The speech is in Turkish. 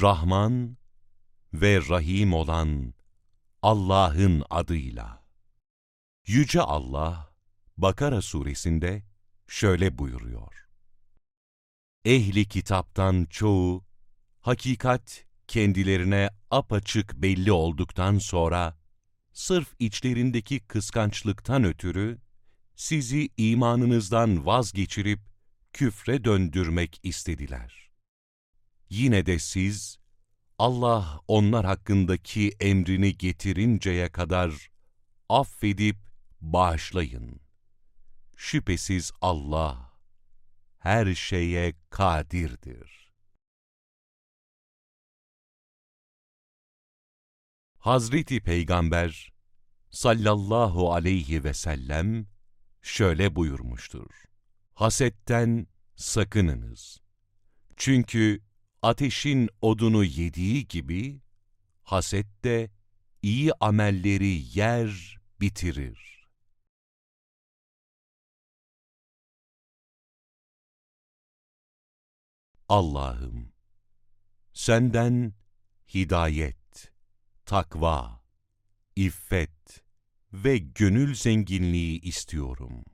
Rahman ve Rahim olan Allah'ın adıyla. Yüce Allah, Bakara suresinde şöyle buyuruyor. Ehli kitaptan çoğu, hakikat kendilerine apaçık belli olduktan sonra, sırf içlerindeki kıskançlıktan ötürü, sizi imanınızdan vazgeçirip küfre döndürmek istediler. Yine de siz, Allah onlar hakkındaki emrini getirinceye kadar affedip bağışlayın. Şüphesiz Allah her şeye kadirdir. Hazreti Peygamber sallallahu aleyhi ve sellem şöyle buyurmuştur. Hasetten sakınınız. Çünkü ateşin odunu yediği gibi, haset de iyi amelleri yer, bitirir. Allah'ım, senden hidayet, takva, iffet ve gönül zenginliği istiyorum.